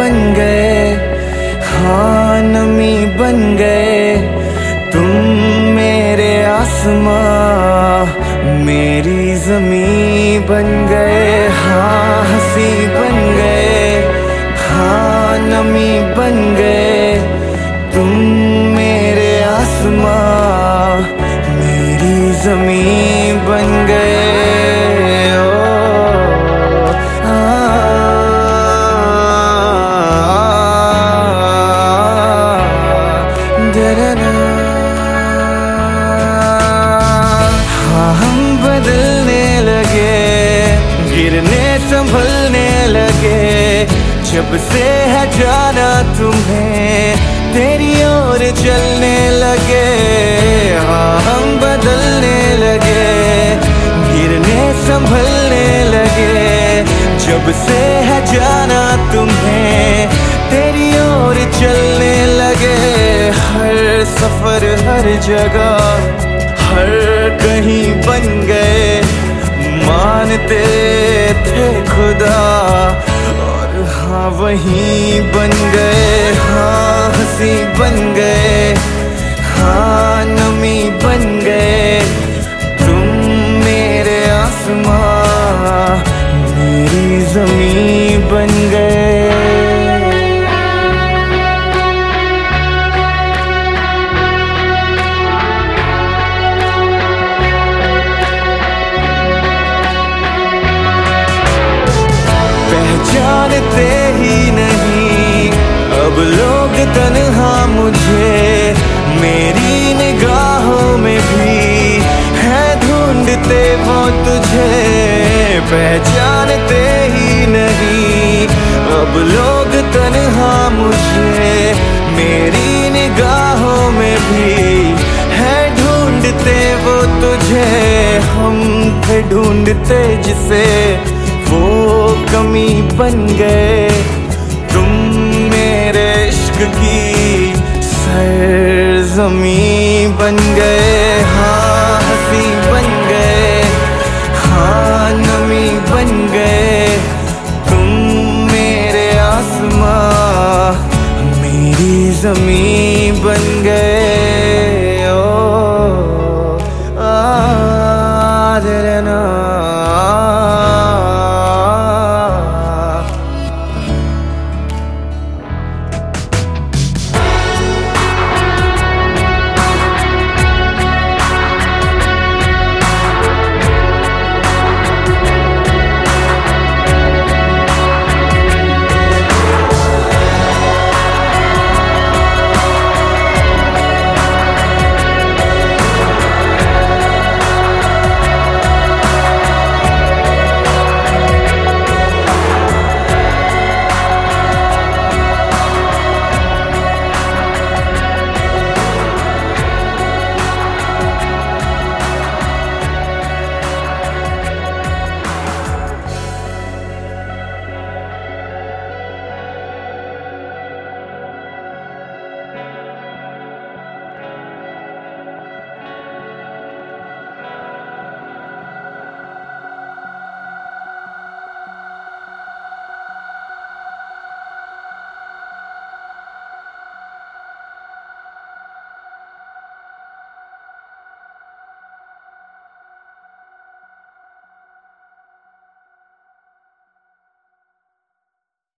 बन गए। हाँ नमी बन गए। तुम मेरे आसमां, मेरी जमी बन गए। हाँ हँसी बन गए। हाँ नमी बन गए। बदलने लगे, गिरने, संभलने लगे। जब से है जाना तुम्हें, तेरी ओर चलने लगे। हाँ हम बदलने लगे, गिरने, संभलने लगे। जब से है जाना तुम्हें, तेरी ओर चलने लगे। हर सफ़र, हर जगह, हर कहीं बन गए। मानते थे खुदा। और हाँ वही बन गए। हाँ हँसी बन गए। हाँ नमी बन गए। तुम मेरे आसमां, मेरी जमी बन गए। पहचानते ही नहीं। अब लोग तन्हा मुझे, मेरी निगाहों में भी है ढूंढते वो तुझे। पहचानते ही नहीं। अब लोग तन्हा मुझे, मेरी निगाहों में भी है ढूंढते वो तुझे। हम थे ढूंढते जिसे कमी बन गए। तुम मेरे इश्क की सरजमी